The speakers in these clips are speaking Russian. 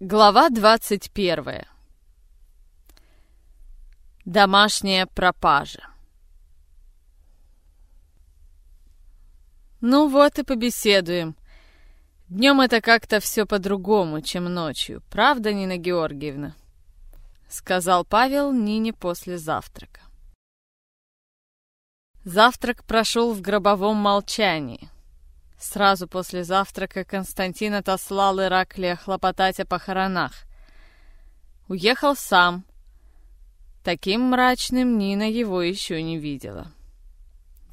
Глава двадцать первая. Домашняя пропажа. Ну вот и побеседуем. Днем это как-то все по-другому, чем ночью. Правда, Нина Георгиевна? Сказал Павел Нине после завтрака. Завтрак прошел в гробовом молчании. Сразу после завтрака Константин отослал Ираклия хлопотать о похоронах. Уехал сам. Таким мрачным Нина его еще не видела.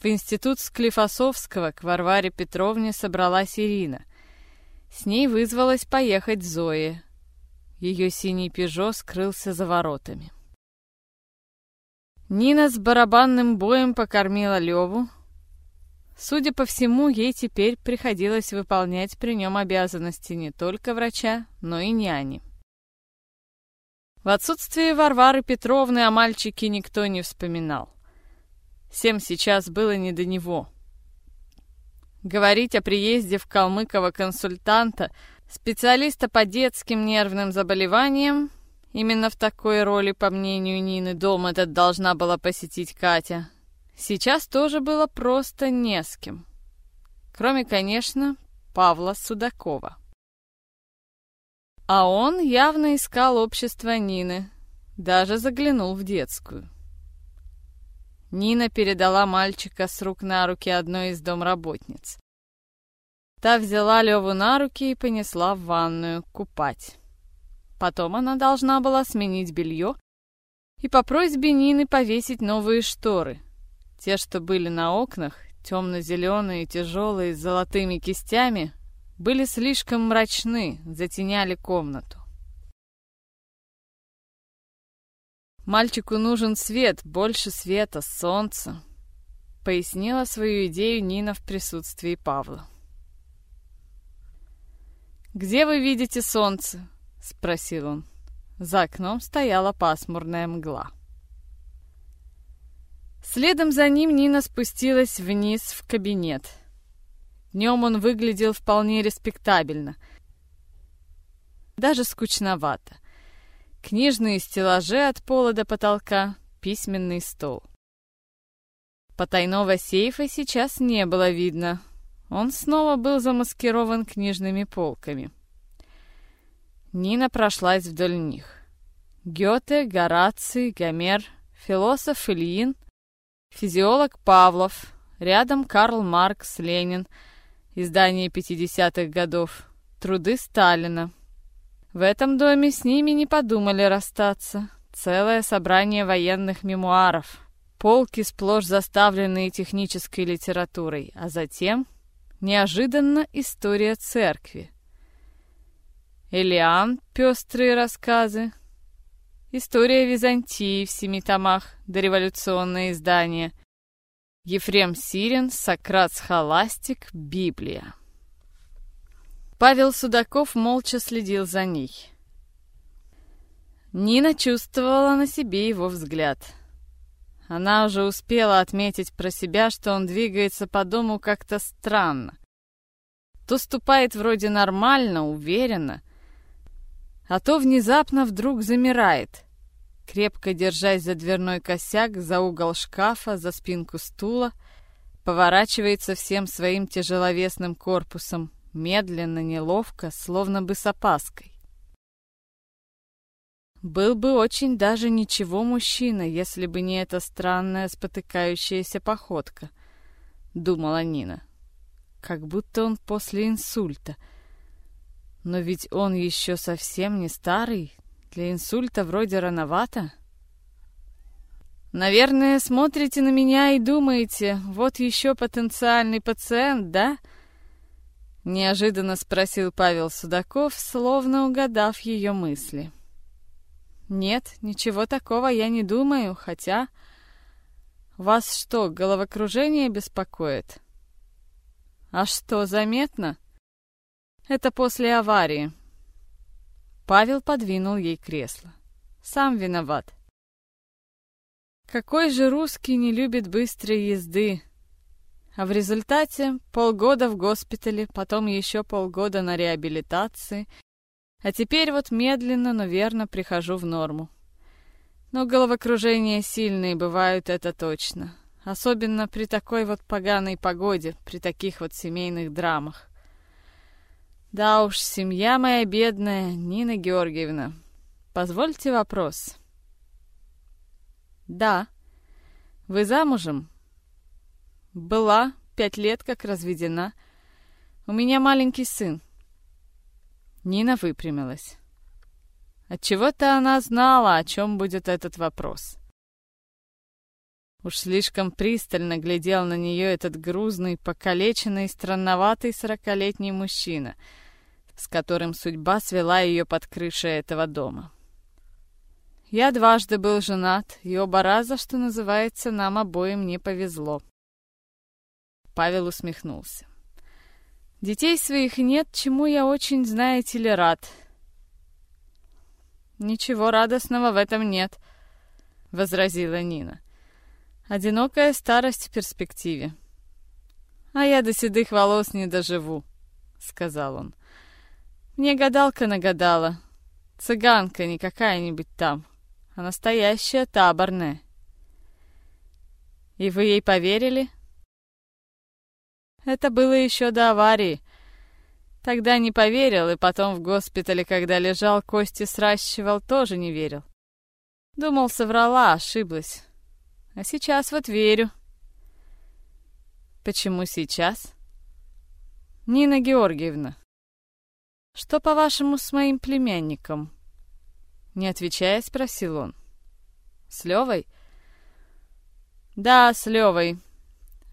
В институт Склифосовского к Варваре Петровне собралась Ирина. С ней вызвалась поехать Зоя. Ее синий «Пежо» скрылся за воротами. Нина с барабанным боем покормила Леву, Судя по всему, ей теперь приходилось выполнять при нем обязанности не только врача, но и няни. В отсутствие Варвары Петровны о мальчике никто не вспоминал. Всем сейчас было не до него. Говорить о приезде в Калмыкова консультанта, специалиста по детским нервным заболеваниям, именно в такой роли, по мнению Нины, дом этот должна была посетить Катя, Сейчас тоже было просто не с кем. Кроме, конечно, Павла Судакова. А он явно искал общество Нины, даже заглянул в детскую. Нина передала мальчика с рук на руки одной из домработниц. Та взяла Леву на руки и понесла в ванную купать. Потом она должна была сменить белье и по просьбе Нины повесить новые шторы — те, что были на окнах, темно-зеленые, тяжелые, с золотыми кистями, были слишком мрачны, затеняли комнату. «Мальчику нужен свет, больше света, солнца», — пояснила свою идею Нина в присутствии Павла. «Где вы видите солнце?» — спросил он. За окном стояла пасмурная мгла. Следом за ним Нина спустилась вниз в кабинет. Днем он выглядел вполне респектабельно. Даже скучновато. Книжные стеллажи от пола до потолка, письменный стол. Потайного сейфа сейчас не было видно. Он снова был замаскирован книжными полками. Нина прошлась вдоль них. Гёте, Гораций, Гомер, философ Ильин, Физиолог Павлов. Рядом Карл Маркс, Ленин. Издание 50-х годов. Труды Сталина. В этом доме с ними не подумали расстаться. Целое собрание военных мемуаров. Полки сплошь заставленные технической литературой, а затем, неожиданно, история церкви. Элиан, пестрые рассказы, История Византии в семи томах, дореволюционное издание. Ефрем Сирин, Сократ Схоластик, Библия. Павел Судаков молча следил за ней. Нина чувствовала на себе его взгляд. Она уже успела отметить про себя, что он двигается по дому как-то странно. То ступает вроде нормально, уверенно, а то внезапно вдруг замирает, крепко держась за дверной косяк, за угол шкафа, за спинку стула, поворачивается всем своим тяжеловесным корпусом, медленно, неловко, словно бы с опаской. Был бы очень даже ничего мужчина, если бы не эта странная спотыкающаяся походка, думала Нина. Как будто он после инсульта — но ведь он еще совсем не старый. Для инсульта вроде рановато. Наверное, смотрите на меня и думаете, вот еще потенциальный пациент, да? Неожиданно спросил Павел Судаков, словно угадав ее мысли. Нет, ничего такого я не думаю, хотя... Вас что, головокружение беспокоит? А что, заметно? Это после аварии. Павел подвинул ей кресло. Сам виноват. Какой же русский не любит быстрой езды? А в результате полгода в госпитале, потом еще полгода на реабилитации, А теперь вот медленно, но верно прихожу в норму. Но головокружения сильные бывают, это точно. Особенно при такой вот поганой погоде, при таких вот семейных драмах. Да уж, семья моя бедная, Нина Георгиевна. Позвольте вопрос. Да. Вы замужем? Была, пять лет как разведена. У меня маленький сын. Нина выпрямилась. Отчего-то она знала, о чем будет этот вопрос. Уж слишком пристально глядел на нее этот грузный, покалеченный, странноватый сорокалетний мужчина, с которым судьба свела ее под крышей этого дома. Я дважды был женат, и оба раза, что называется, нам обоим не повезло. Павел усмехнулся. Детей своих нет, чему я очень, знаете ли, рад. Ничего радостного в этом нет, возразила Нина. Одинокая старость в перспективе. А я до седых волос не доживу, сказал он. Мне гадалка нагадала. Цыганка не какая-нибудь там а настоящая таборная. И вы ей поверили? Это было еще до аварии. Тогда не поверил, и потом в госпитале, когда лежал, кости сращивал, тоже не верил. Думал, соврала, ошиблась. А сейчас вот верю. Почему сейчас? Нина Георгиевна, что, по-вашему, с моим племянником? Не отвечая, спросил он. «С Левой?» «Да, с Левой.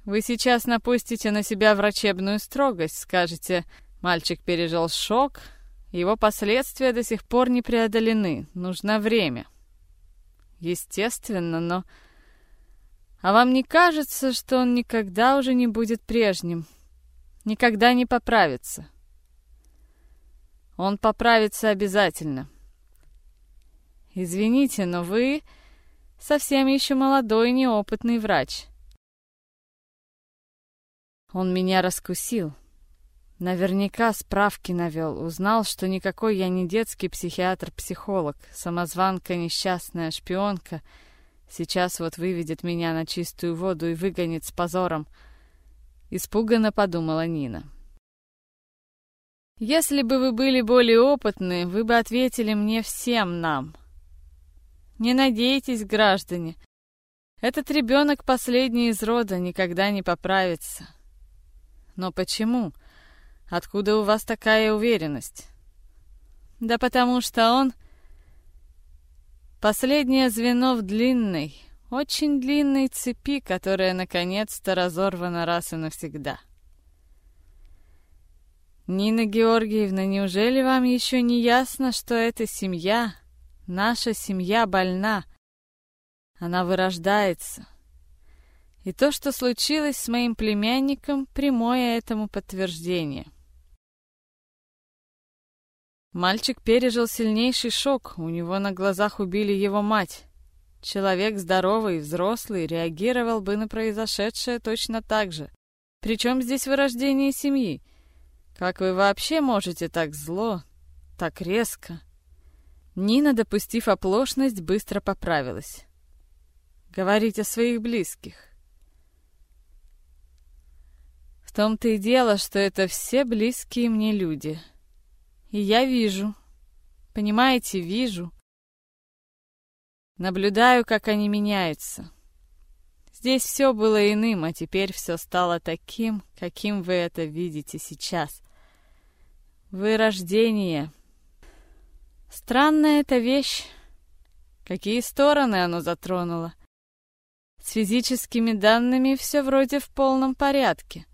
Вы сейчас напустите на себя врачебную строгость, скажете, мальчик пережил шок, его последствия до сих пор не преодолены, нужно время». Естественно, но... А вам не кажется, что он никогда уже не будет прежним? Никогда не поправится? Он поправится обязательно. Извините, но вы совсем еще молодой неопытный врач. Он меня раскусил. Наверняка справки навел, узнал, что никакой я не детский психиатр-психолог, самозванка несчастная шпионка. Сейчас вот выведет меня на чистую воду и выгонит с позором. Испуганно подумала Нина. Если бы вы были более опытны, вы бы ответили мне всем нам, не надейтесь, граждане. Этот ребенок последний из рода никогда не поправится. Но почему? Откуда у вас такая уверенность? Да потому что он последнее звено в длинной, очень длинной цепи, которая наконец-то разорвана раз и навсегда. Нина Георгиевна, неужели вам еще не ясно, что эта семья Наша семья больна. Она вырождается. И то, что случилось с моим племянником, прямое этому подтверждение. Мальчик пережил сильнейший шок, у него на глазах убили его мать. Человек здоровый, взрослый, реагировал бы на произошедшее точно так же. Причем здесь вырождение семьи? Как вы вообще можете так зло, так резко? Нина, допустив оплошность, быстро поправилась. «Говорить о своих близких». В том-то и дело, что это все близкие мне люди. И я вижу, понимаете, вижу. Наблюдаю, как они меняются. Здесь все было иным, а теперь все стало таким, каким вы это видите сейчас. Вырождение, Странная эта вещь. Какие стороны оно затронуло? С физическими данными все вроде в полном порядке.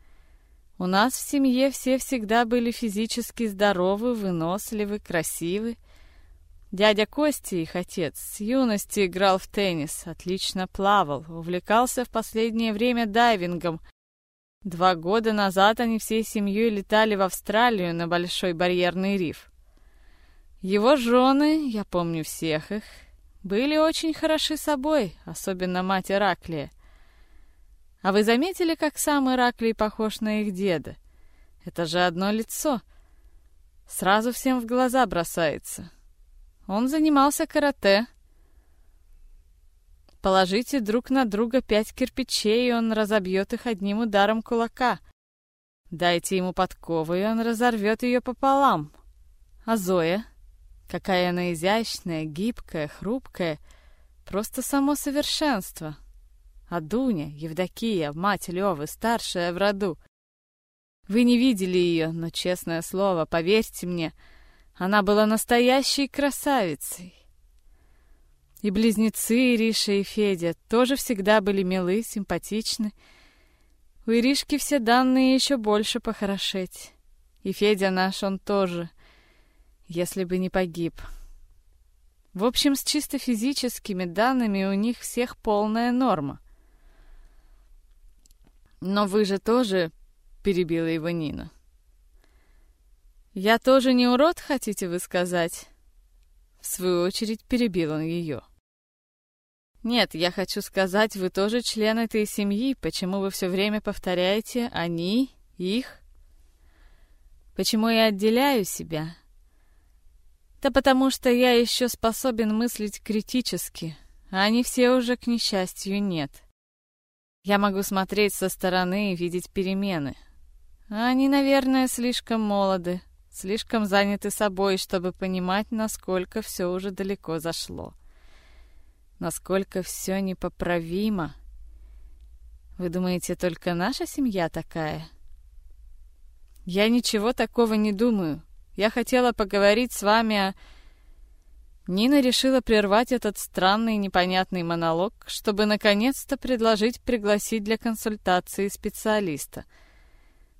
У нас в семье все всегда были физически здоровы, выносливы, красивы. Дядя Костя, их отец, с юности играл в теннис, отлично плавал, увлекался в последнее время дайвингом. Два года назад они всей семьей летали в Австралию на Большой барьерный риф. Его жены, я помню всех их, были очень хороши собой, особенно мать Ираклия. А вы заметили, как сам Ираклий похож на их деда? Это же одно лицо. Сразу всем в глаза бросается. Он занимался карате. Положите друг на друга пять кирпичей, и он разобьет их одним ударом кулака. Дайте ему подкову, и он разорвет ее пополам. А Зоя? Какая она изящная, гибкая, хрупкая. Просто само совершенство. А Дуня, Евдокия, мать Левы, старшая в роду. Вы не видели ее, но, честное слово, поверьте мне, она была настоящей красавицей. И близнецы Ириша и Федя тоже всегда были милы, симпатичны. У Иришки все данные еще больше похорошеть. И Федя наш, он тоже, если бы не погиб. В общем, с чисто физическими данными у них всех полная норма. «Но вы же тоже...» — перебила его Нина. «Я тоже не урод, хотите вы сказать?» В свою очередь перебил он ее. «Нет, я хочу сказать, вы тоже член этой семьи. Почему вы все время повторяете «они», «их»?» Почему я отделяю себя? Да потому что я еще способен мыслить критически, а они все уже, к несчастью, нет. Я могу смотреть со стороны и видеть перемены. А они, наверное, слишком молоды, слишком заняты собой, чтобы понимать, насколько все уже далеко зашло. Насколько все непоправимо. Вы думаете, только наша семья такая? Я ничего такого не думаю. Я хотела поговорить с вами о... Нина решила прервать этот странный непонятный монолог, чтобы наконец-то предложить пригласить для консультации специалиста.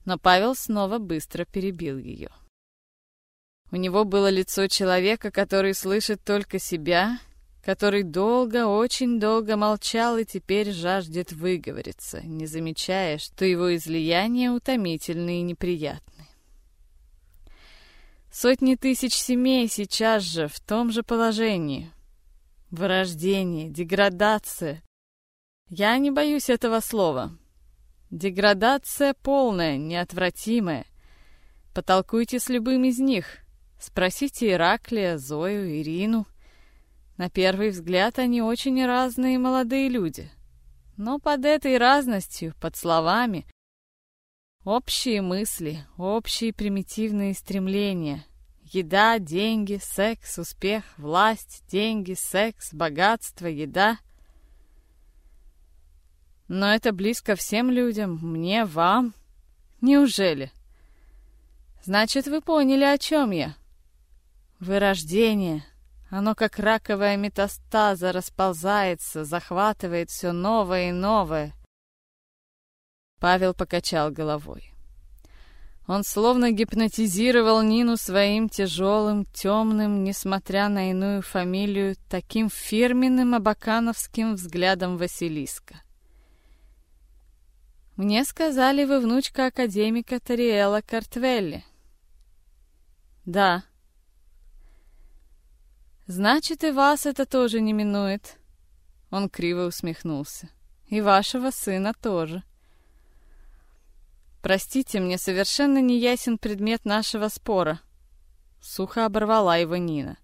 Но Павел снова быстро перебил ее. У него было лицо человека, который слышит только себя, который долго, очень долго молчал и теперь жаждет выговориться, не замечая, что его излияние утомительны и неприятны. Сотни тысяч семей сейчас же в том же положении. Вырождение, деградация. Я не боюсь этого слова. Деградация полная, неотвратимая. Потолкуйте с любым из них. Спросите Ираклия, Зою, Ирину. На первый взгляд они очень разные молодые люди. Но под этой разностью, под словами, Общие мысли, общие примитивные стремления. Еда, деньги, секс, успех, власть, деньги, секс, богатство, еда. Но это близко всем людям, мне, вам. Неужели? Значит, вы поняли, о чем я. Вырождение. Оно как раковая метастаза расползается, захватывает все новое и новое. Павел покачал головой. Он словно гипнотизировал Нину своим тяжелым, темным, несмотря на иную фамилию, таким фирменным абакановским взглядом Василиска. «Мне сказали, вы внучка академика Тариэла Картвелли». «Да». «Значит, и вас это тоже не минует». Он криво усмехнулся. «И вашего сына тоже». «Простите, мне совершенно не ясен предмет нашего спора». Сухо оборвала его Нина.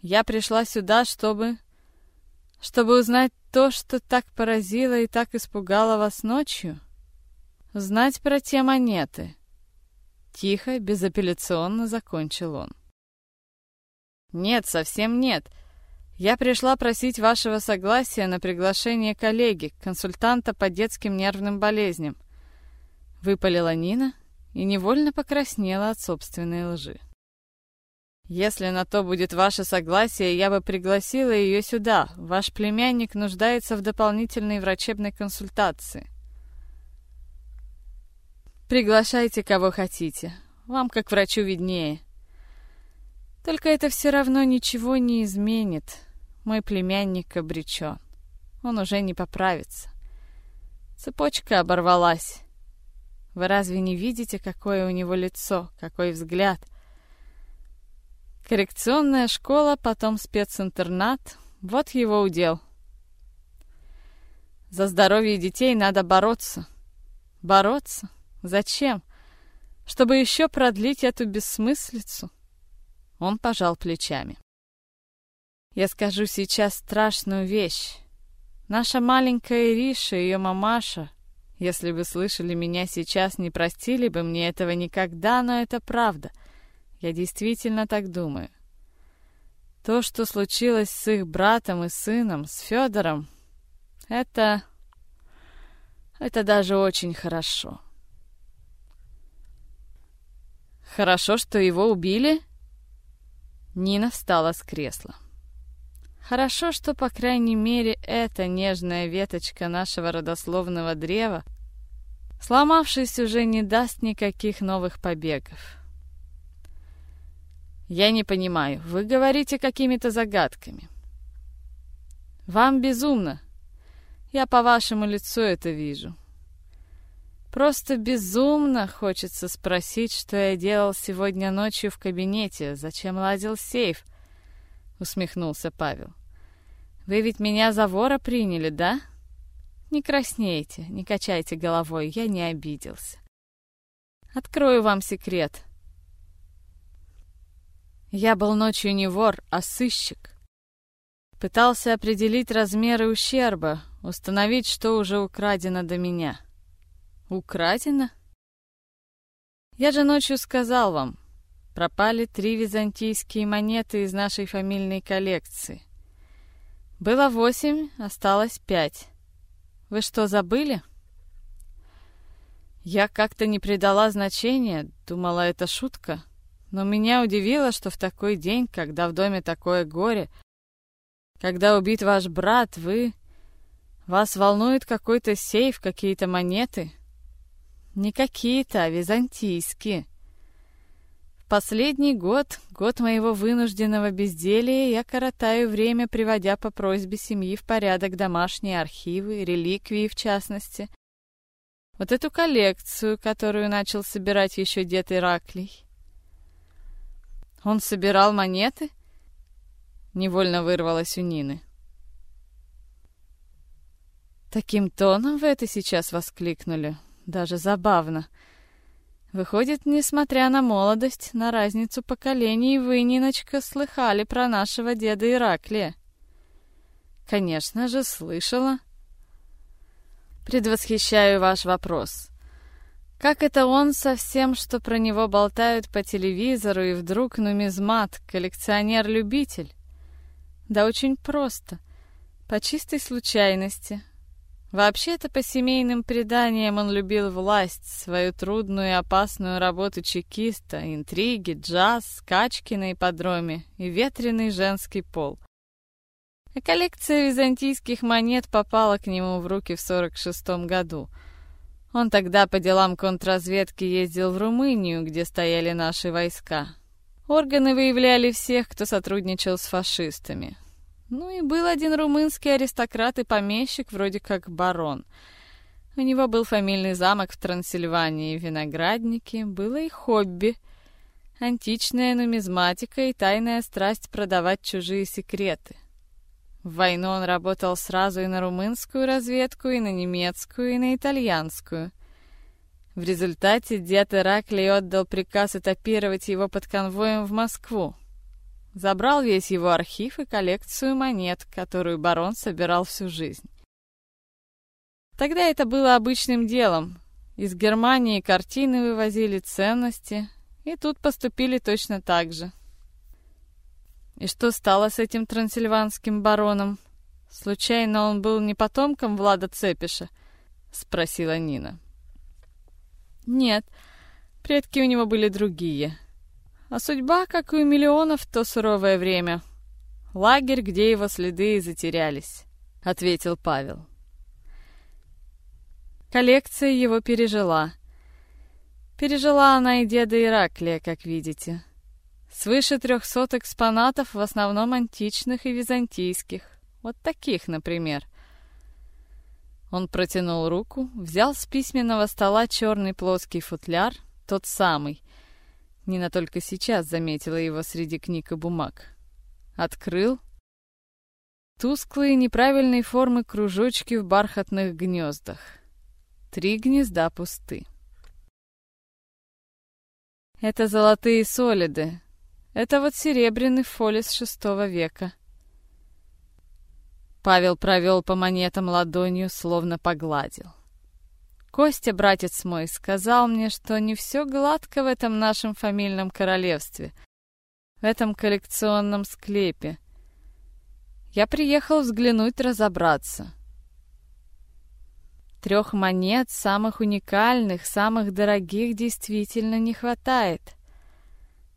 «Я пришла сюда, чтобы... чтобы узнать то, что так поразило и так испугало вас ночью. Знать про те монеты». Тихо, безапелляционно закончил он. «Нет, совсем нет. Я пришла просить вашего согласия на приглашение коллеги, консультанта по детским нервным болезням. Выпалила Нина и невольно покраснела от собственной лжи. «Если на то будет ваше согласие, я бы пригласила ее сюда. Ваш племянник нуждается в дополнительной врачебной консультации». «Приглашайте, кого хотите. Вам, как врачу, виднее. Только это все равно ничего не изменит. Мой племянник обречен. Он уже не поправится. Цепочка оборвалась. Вы разве не видите, какое у него лицо, какой взгляд? Коррекционная школа, потом специнтернат. Вот его удел. За здоровье детей надо бороться. Бороться? Зачем? чтобы еще продлить эту бессмыслицу? Он пожал плечами. Я скажу сейчас страшную вещь. Наша маленькая Ириша и ее мамаша, если бы слышали меня сейчас, не простили бы мне этого никогда, но это правда. Я действительно так думаю. То, что случилось с их братом и сыном, с Федором, это... Это даже очень хорошо. Хорошо, что его убили? Нина встала с кресла. Хорошо, что, по крайней мере, эта нежная веточка нашего родословного древа, сломавшись, уже не даст никаких новых побегов. Я не понимаю, вы говорите какими-то загадками. Вам безумно. Я по вашему лицу это вижу. Просто безумно хочется спросить, что я делал сегодня ночью в кабинете, зачем лазил в сейф, усмехнулся Павел. Вы ведь меня за вора приняли, да? Не краснейте, не качайте головой, я не обиделся. Открою вам секрет. Я был ночью не вор, а сыщик. Пытался определить размеры ущерба, установить, что уже украдено до меня. Украдено? Я же ночью сказал вам, пропали три византийские монеты из нашей фамильной коллекции. Было восемь, осталось пять. Вы что, забыли? Я как-то не придала значения, думала, это шутка. Но меня удивило, что в такой день, когда в доме такое горе, когда убит ваш брат, вы... Вас волнует какой-то сейф, какие-то монеты? Не какие-то, а византийские. В последний год, год моего вынужденного безделия, я коротаю время, приводя по просьбе семьи в порядок домашние архивы, реликвии в частности. Вот эту коллекцию, которую начал собирать еще дед Ираклий. Он собирал монеты? Невольно вырвалось у Нины. Таким тоном вы это сейчас воскликнули. Даже забавно. Выходит, несмотря на молодость, на разницу поколений, вы, Ниночка, слыхали про нашего деда Ираклия. Конечно же, слышала. Предвосхищаю ваш вопрос. Как это он со всем, что про него болтают по телевизору, и вдруг нумизмат, коллекционер-любитель? Да очень просто. По чистой случайности. Вообще-то, по семейным преданиям, он любил власть, свою трудную и опасную работу чекиста, интриги, джаз, скачки на ипподроме и ветреный женский пол. А коллекция византийских монет попала к нему в руки в 46 году — он тогда по делам контрразведки ездил в Румынию, где стояли наши войска. Органы выявляли всех, кто сотрудничал с фашистами. Ну и был один румынский аристократ и помещик, вроде как барон. У него был фамильный замок в Трансильвании, виноградники, было и хобби. Античная нумизматика и тайная страсть продавать чужие секреты. В войну он работал сразу и на румынскую разведку, и на немецкую, и на итальянскую. В результате дед Ираклий отдал приказ этапировать его под конвоем в Москву. Забрал весь его архив и коллекцию монет, которую барон собирал всю жизнь. Тогда это было обычным делом. Из Германии картины вывозили ценности, и тут поступили точно так же. И что стало с этим трансильванским бароном? Случайно он был не потомком Влада Цепиша? Спросила Нина. Нет, предки у него были другие. А судьба, как и у миллионов то суровое время. Лагерь, где его следы и затерялись, ответил Павел. Коллекция его пережила. Пережила она и деда Ираклия, как видите. Свыше трехсот экспонатов, в основном античных и византийских. Вот таких, например. Он протянул руку, взял с письменного стола черный плоский футляр, тот самый. Нина только сейчас заметила его среди книг и бумаг. Открыл. Тусклые неправильной формы кружочки в бархатных гнездах. Три гнезда пусты. Это золотые солиды. Это вот серебряный фолис шестого века. Павел провел по монетам ладонью, словно погладил. Костя, братец мой, сказал мне, что не все гладко в этом нашем фамильном королевстве, в этом коллекционном склепе. Я приехал взглянуть, разобраться. Трех монет, самых уникальных, самых дорогих, действительно не хватает.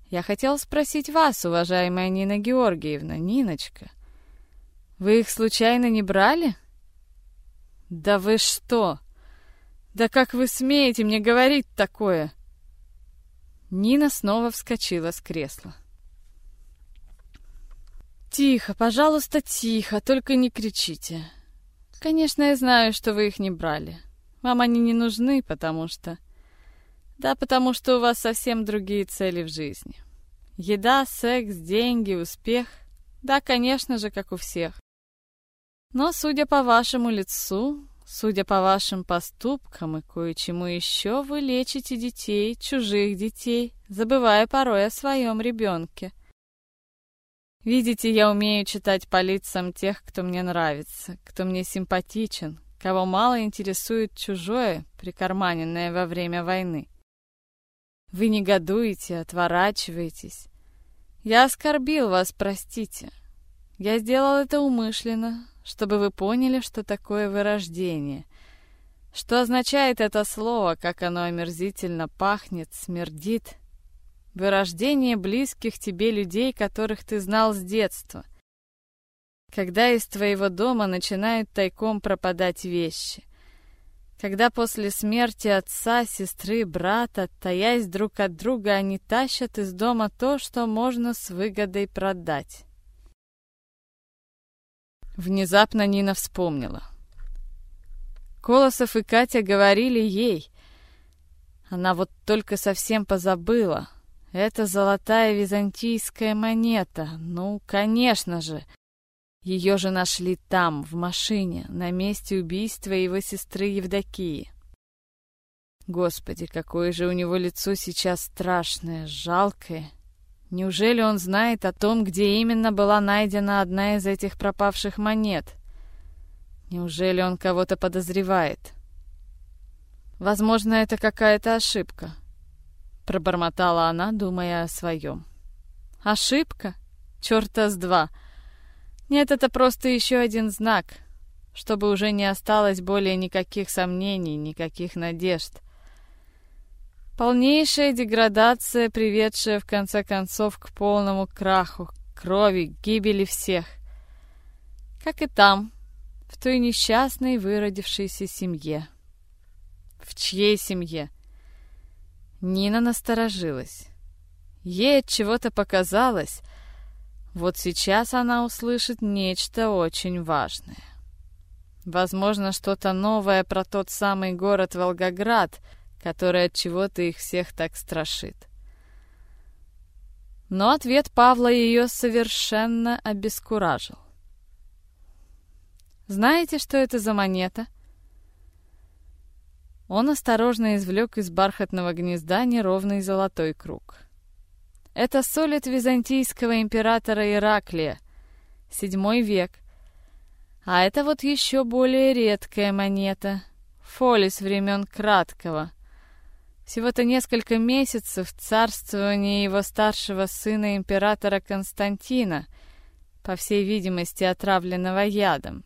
Я хотел спросить вас, уважаемая Нина Георгиевна, Ниночка. Вы их случайно не брали? Да вы что? Да как вы смеете мне говорить такое? Нина снова вскочила с кресла. Тихо, пожалуйста, тихо, только не кричите. Конечно, я знаю, что вы их не брали. Вам они не нужны, потому что... Да, потому что у вас совсем другие цели в жизни. Еда, секс, деньги, успех. Да, конечно же, как у всех. Но, судя по вашему лицу, судя по вашим поступкам и кое-чему еще, вы лечите детей, чужих детей, забывая порой о своем ребенке. Видите, я умею читать по лицам тех, кто мне нравится, кто мне симпатичен, кого мало интересует чужое, прикарманенное во время войны. Вы негодуете, отворачиваетесь. Я оскорбил вас, простите. Я сделал это умышленно, чтобы вы поняли, что такое вырождение. Что означает это слово, как оно омерзительно пахнет, смердит — вырождение близких тебе людей, которых ты знал с детства. Когда из твоего дома начинают тайком пропадать вещи. Когда после смерти отца, сестры, брата, таясь друг от друга, они тащат из дома то, что можно с выгодой продать. Внезапно Нина вспомнила. Колосов и Катя говорили ей. Она вот только совсем позабыла. Это золотая византийская монета. Ну, конечно же. Ее же нашли там, в машине, на месте убийства его сестры Евдокии. Господи, какое же у него лицо сейчас страшное, жалкое. Неужели он знает о том, где именно была найдена одна из этих пропавших монет? Неужели он кого-то подозревает? Возможно, это какая-то ошибка. Пробормотала она, думая о своем. Ошибка? Черта с два. Нет, это просто еще один знак, чтобы уже не осталось более никаких сомнений, никаких надежд. Полнейшая деградация, приведшая в конце концов к полному краху, крови, гибели всех. Как и там, в той несчастной выродившейся семье. В чьей семье? Нина насторожилась. Ей от чего-то показалось, вот сейчас она услышит нечто очень важное. Возможно, что-то новое про тот самый город Волгоград, который от чего-то их всех так страшит. Но ответ Павла ее совершенно обескуражил. «Знаете, что это за монета?» Он осторожно извлек из бархатного гнезда неровный золотой круг. Это солид византийского императора Ираклия, седьмой век. А это вот еще более редкая монета, фолис времен Краткого. Всего-то несколько месяцев царствования его старшего сына императора Константина, по всей видимости отравленного ядом.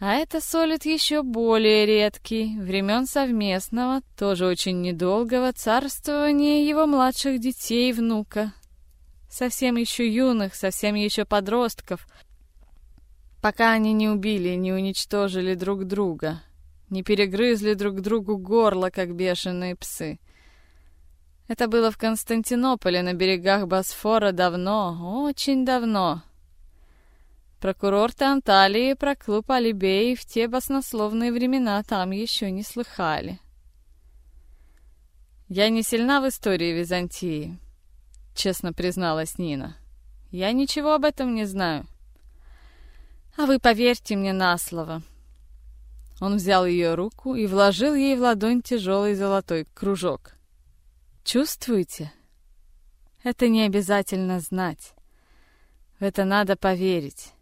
А это солид еще более редкий, времен совместного, тоже очень недолгого царствования его младших детей и внука. Совсем еще юных, совсем еще подростков, пока они не убили, не уничтожили друг друга, не перегрызли друг другу горло, как бешеные псы. Это было в Константинополе на берегах Босфора давно, очень давно, Прокурор-то Анталии про клуб Алибей в те баснословные времена там еще не слыхали. «Я не сильна в истории Византии», — честно призналась Нина. «Я ничего об этом не знаю». «А вы поверьте мне на слово». Он взял ее руку и вложил ей в ладонь тяжелый золотой кружок. Чувствуете? Это не обязательно знать. В это надо поверить.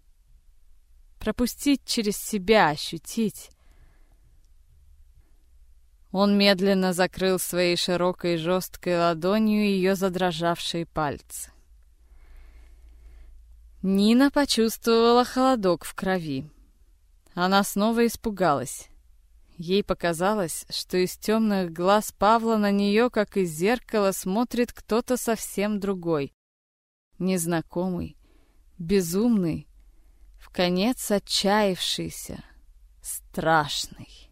Пропустить через себя, ощутить. Он медленно закрыл своей широкой жесткой ладонью ее задрожавшие пальцы. Нина почувствовала холодок в крови. Она снова испугалась. Ей показалось, что из темных глаз Павла на нее, как из зеркала, смотрит кто-то совсем другой. Незнакомый, безумный, в конец отчаявшийся, страшный.